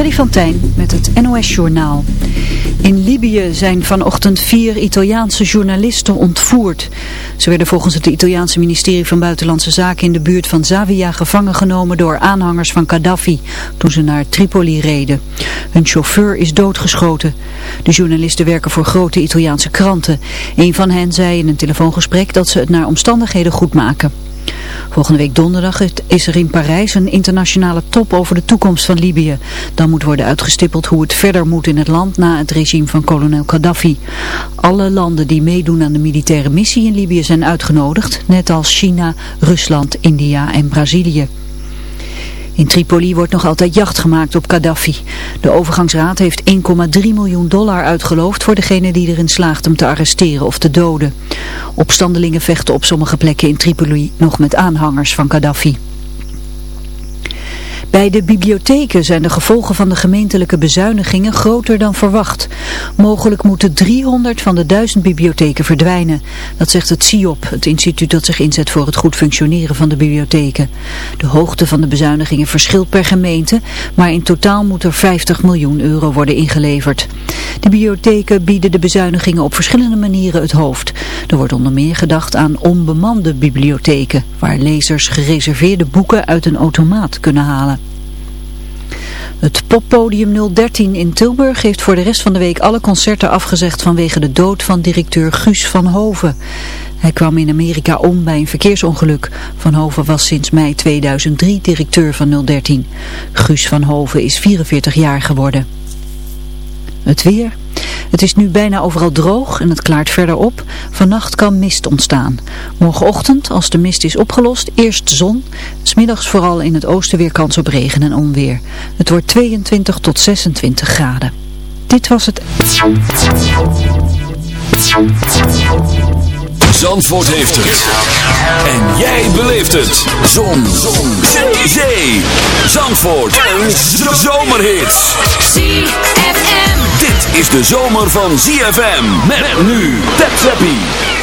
Freddy van Tijn met het NOS-journaal. In Libië zijn vanochtend vier Italiaanse journalisten ontvoerd. Ze werden volgens het Italiaanse ministerie van Buitenlandse Zaken in de buurt van Zavia gevangen genomen door aanhangers van Gaddafi toen ze naar Tripoli reden. Hun chauffeur is doodgeschoten. De journalisten werken voor grote Italiaanse kranten. Een van hen zei in een telefoongesprek dat ze het naar omstandigheden goed maken. Volgende week donderdag is er in Parijs een internationale top over de toekomst van Libië. Dan moet worden uitgestippeld hoe het verder moet in het land na het regime van kolonel Gaddafi. Alle landen die meedoen aan de militaire missie in Libië zijn uitgenodigd, net als China, Rusland, India en Brazilië. In Tripoli wordt nog altijd jacht gemaakt op Gaddafi. De overgangsraad heeft 1,3 miljoen dollar uitgeloofd voor degene die erin slaagt hem te arresteren of te doden. Opstandelingen vechten op sommige plekken in Tripoli nog met aanhangers van Gaddafi. Bij de bibliotheken zijn de gevolgen van de gemeentelijke bezuinigingen groter dan verwacht. Mogelijk moeten 300 van de 1000 bibliotheken verdwijnen. Dat zegt het CIOP, het instituut dat zich inzet voor het goed functioneren van de bibliotheken. De hoogte van de bezuinigingen verschilt per gemeente, maar in totaal moet er 50 miljoen euro worden ingeleverd. De bibliotheken bieden de bezuinigingen op verschillende manieren het hoofd. Er wordt onder meer gedacht aan onbemande bibliotheken, waar lezers gereserveerde boeken uit een automaat kunnen halen. Het poppodium 013 in Tilburg heeft voor de rest van de week alle concerten afgezegd vanwege de dood van directeur Guus van Hoven. Hij kwam in Amerika om bij een verkeersongeluk. Van Hoven was sinds mei 2003 directeur van 013. Guus van Hoven is 44 jaar geworden. Het weer. Het is nu bijna overal droog en het klaart verder op. Vannacht kan mist ontstaan. Morgenochtend, als de mist is opgelost, eerst zon. Smiddags vooral in het oosten weer kans op regen en onweer. Het wordt 22 tot 26 graden. Dit was het... Zandvoort heeft het. En jij beleeft het. Zon. Zon. Zee. Zandvoort. Een zomerhit. ZFM. Dit is de zomer van ZFM. Met nu. Tap Zappie.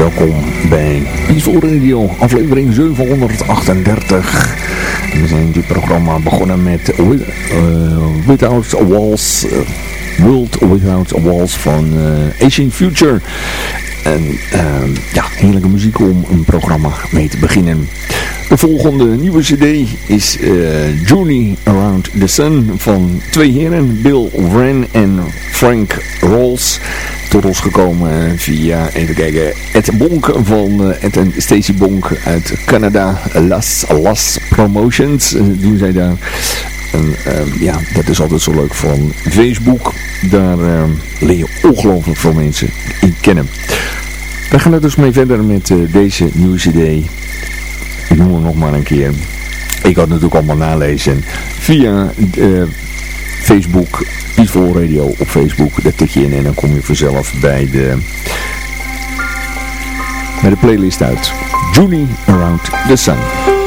Welkom bij Peaceful Radio, aflevering 738. We zijn dit programma begonnen met uh, Without Walls, uh, World Without Walls van uh, Asian Future. En ja, heerlijke muziek om een programma mee te beginnen. De volgende nieuwe cd is Journey Around the Sun van twee heren, Bill Wren en Frank Rolls. Tot ons gekomen via, even kijken, Ed Bonk van uh, Ed en Stacy Bonk uit Canada. Las Las Promotions uh, doen zij daar. En uh, ja, dat is altijd zo leuk van Facebook. Daar leer je ongelooflijk veel mensen in kennen. We gaan er dus mee verder met deze nieuwe cd. Ik noem hem nog maar een keer. Ik had natuurlijk allemaal nalezen via uh, Facebook, Peaceful Radio op Facebook. Daar tik je in en dan kom je vanzelf bij de, bij de playlist uit. Journey Around the Sun.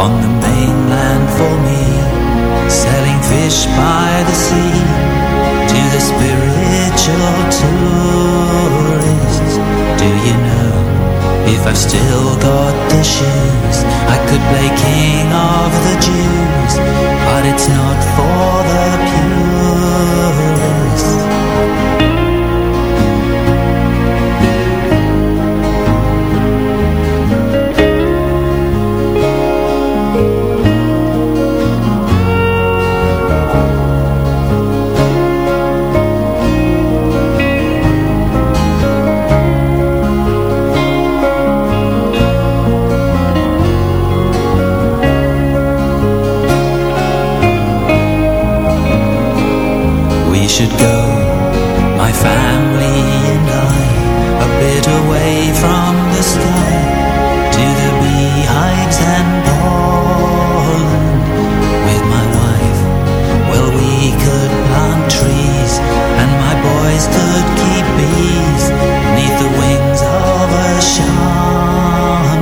On the mainland for me, selling fish by the sea to the spiritual tourists. Do you know if I've still got the shoes? I could play king of the Jews, but it's not for the purists. Should go, my family and I, a bit away from the sky, to the beehives and pollen. With my wife, well, we could plant trees, and my boys could keep bees neath the wings of a shaman.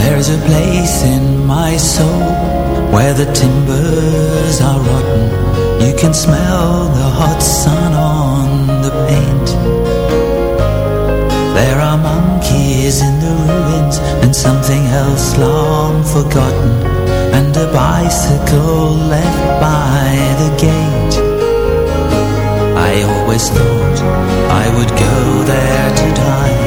There's a place in my soul where the timbers are rotten. You can smell the hot sun on the paint. There are monkeys in the ruins and something else long forgotten. And a bicycle left by the gate. I always thought I would go there to die.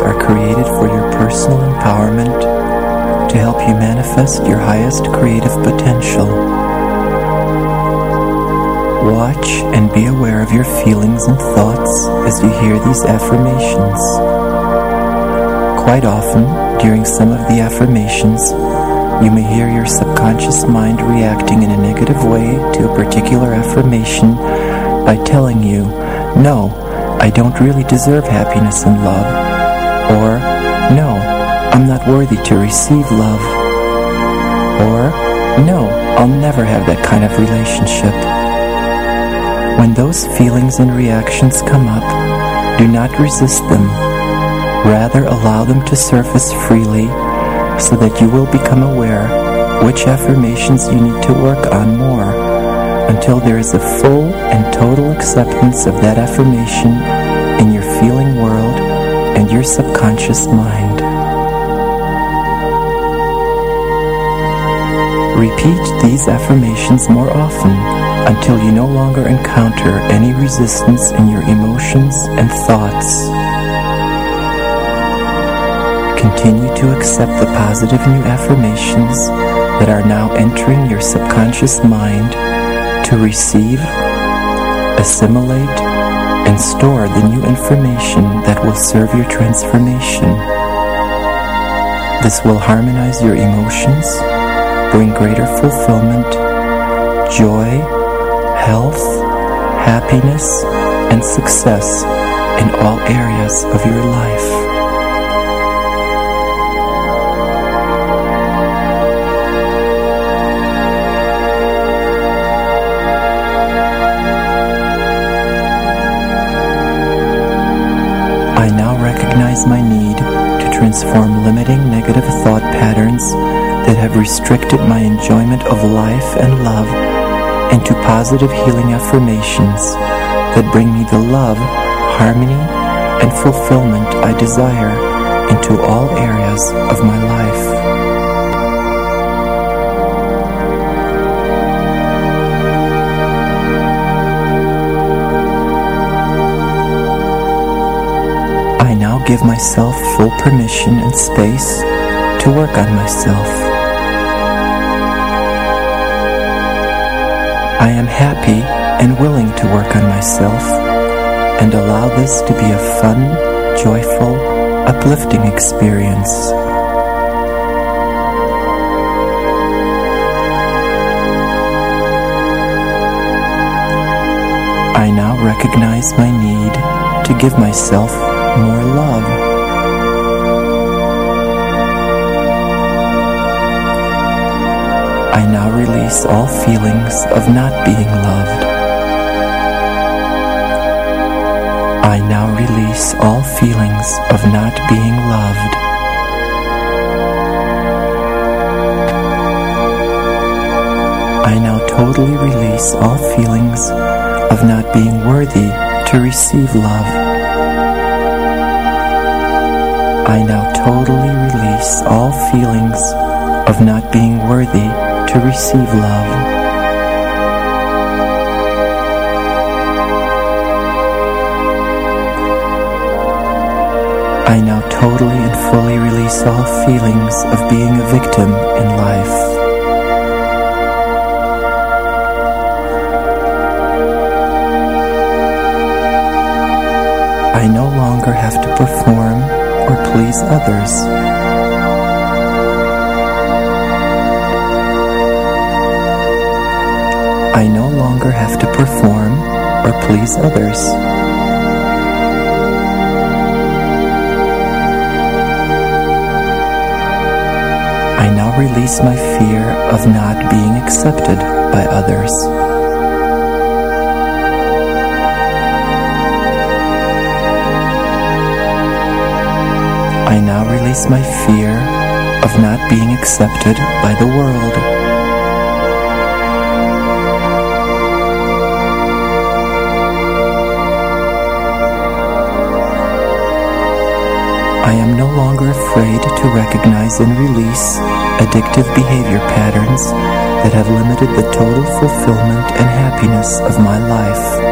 Are created for your personal empowerment to help you manifest your highest creative potential. Watch and be aware of your feelings and thoughts as you hear these affirmations. Quite often, during some of the affirmations, you may hear your subconscious mind reacting in a negative way to a particular affirmation by telling you, no, I don't really deserve happiness and love, or no, I'm not worthy to receive love, or no, I'll never have that kind of relationship. When those feelings and reactions come up, do not resist them. Rather, allow them to surface freely so that you will become aware which affirmations you need to work on more until there is a full and total acceptance of that affirmation in your feeling world and your subconscious mind. Repeat these affirmations more often until you no longer encounter any resistance in your emotions and thoughts. Continue to accept the positive new affirmations that are now entering your subconscious mind to receive, assimilate, and store the new information that will serve your transformation. This will harmonize your emotions, bring greater fulfillment, joy, health, happiness, and success in all areas of your life. Recognize my need to transform limiting negative thought patterns that have restricted my enjoyment of life and love into positive healing affirmations that bring me the love, harmony, and fulfillment I desire into all areas of my life. Give myself full permission and space to work on myself. I am happy and willing to work on myself and allow this to be a fun, joyful, uplifting experience. I now recognize my need to give myself more love. I now release all feelings of not being loved. I now release all feelings of not being loved. I now totally release all feelings of not being worthy to receive love. I now totally release all feelings of not being worthy to receive love. I now totally and fully release all feelings of being a victim in life. I no longer have to perform or please others. I no longer have to perform or please others. I now release my fear of not being accepted by others. I now release my fear of not being accepted by the world. I am no longer afraid to recognize and release addictive behavior patterns that have limited the total fulfillment and happiness of my life.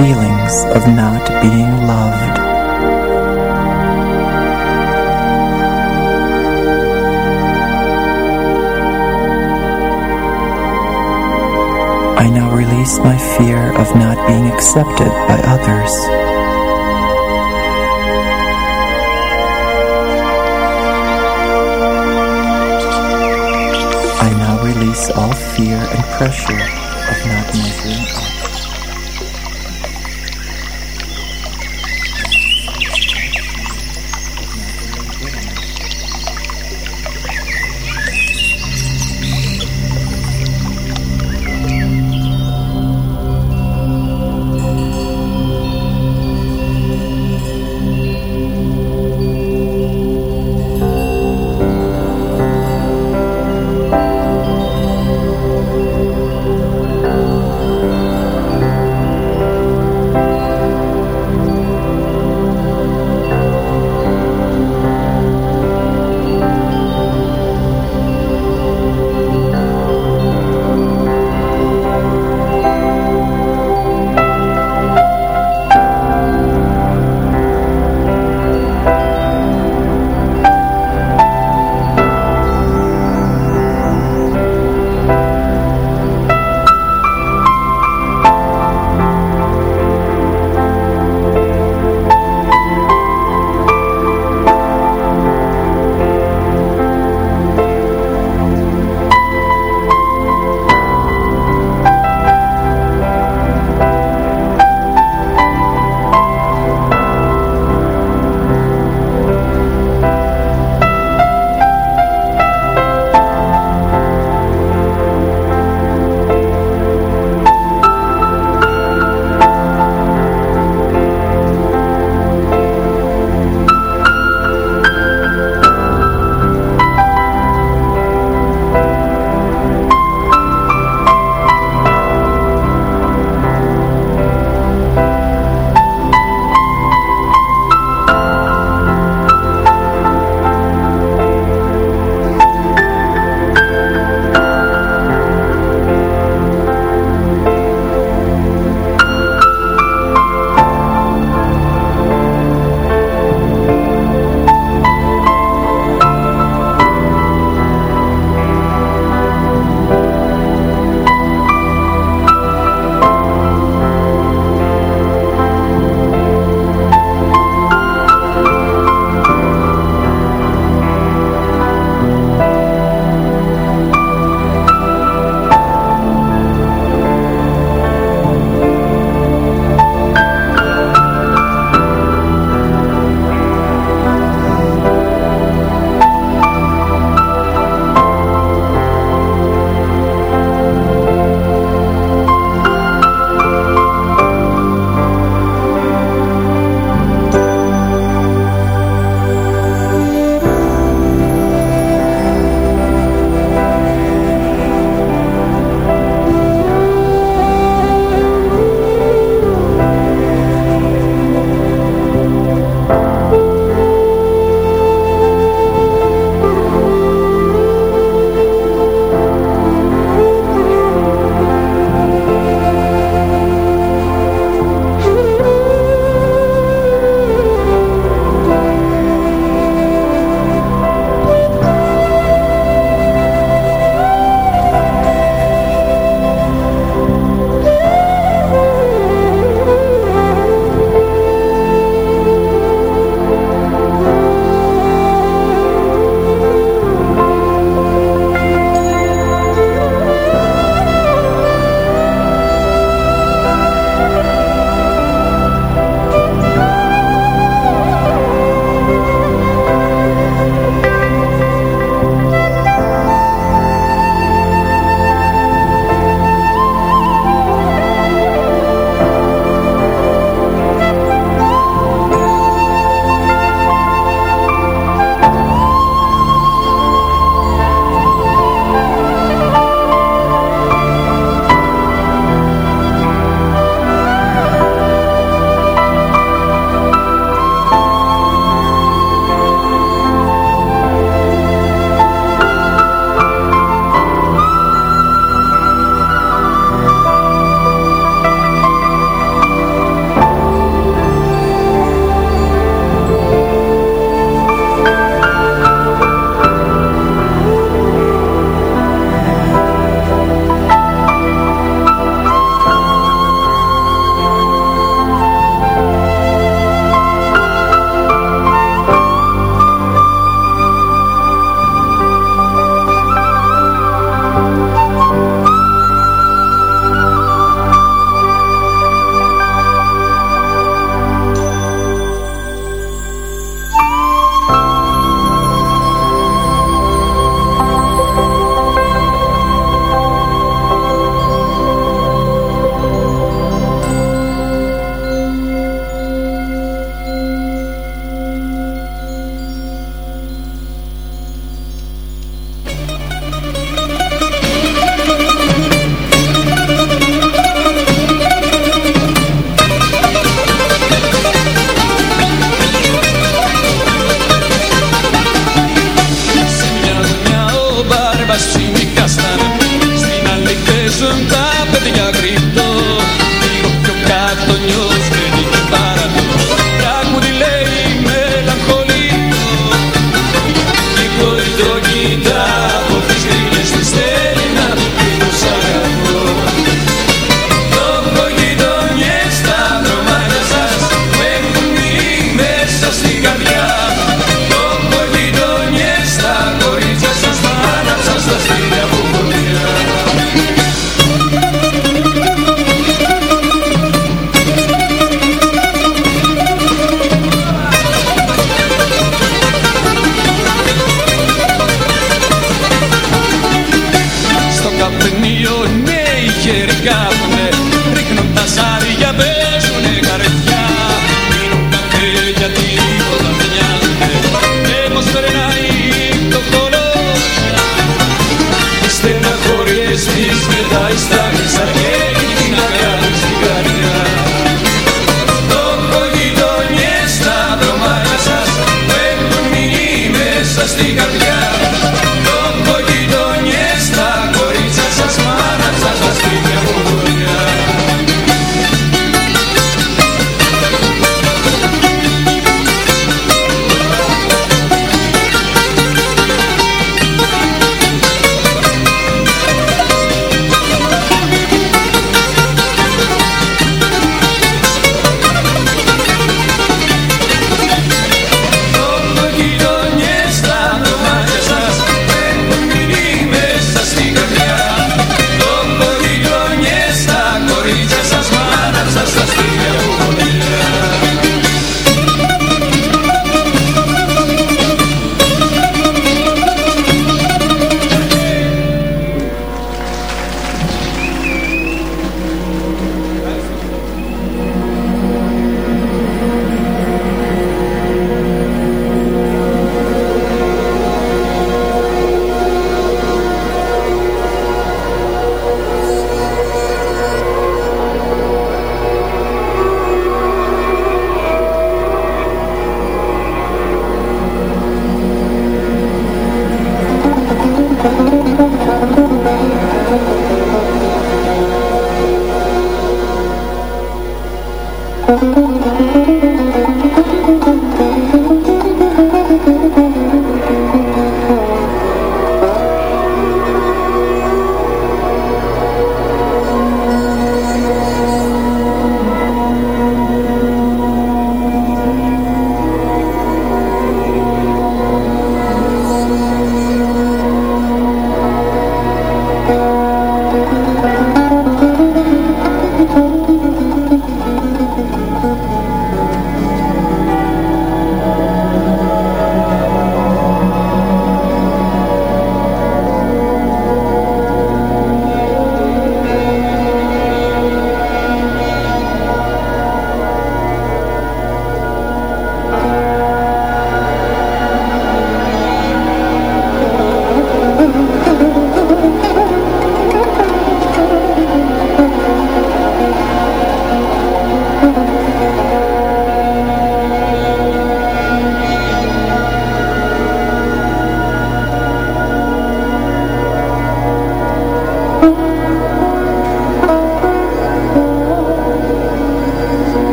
Feelings of not being loved. I now release my fear of not being accepted by others. I now release all fear and pressure of not measuring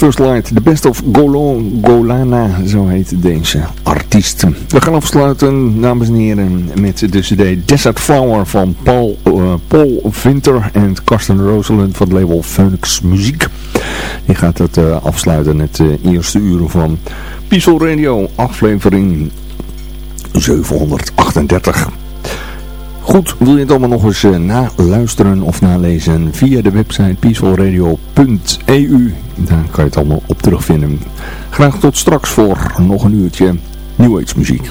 First Light, The Best of Golo, Golana, zo heet deze artiest. We gaan afsluiten, dames en heren, met de cd Desert Flower van Paul, uh, Paul Vinter en Karsten Rosalind van het label Phoenix Muziek. Die gaat het uh, afsluiten, het uh, eerste uur van Peaceful Radio, aflevering 738. Goed, wil je het allemaal nog eens uh, naluisteren of nalezen via de website peacefulradio.eu. Daar kan je het allemaal op terugvinden. Graag tot straks voor nog een uurtje New Age muziek.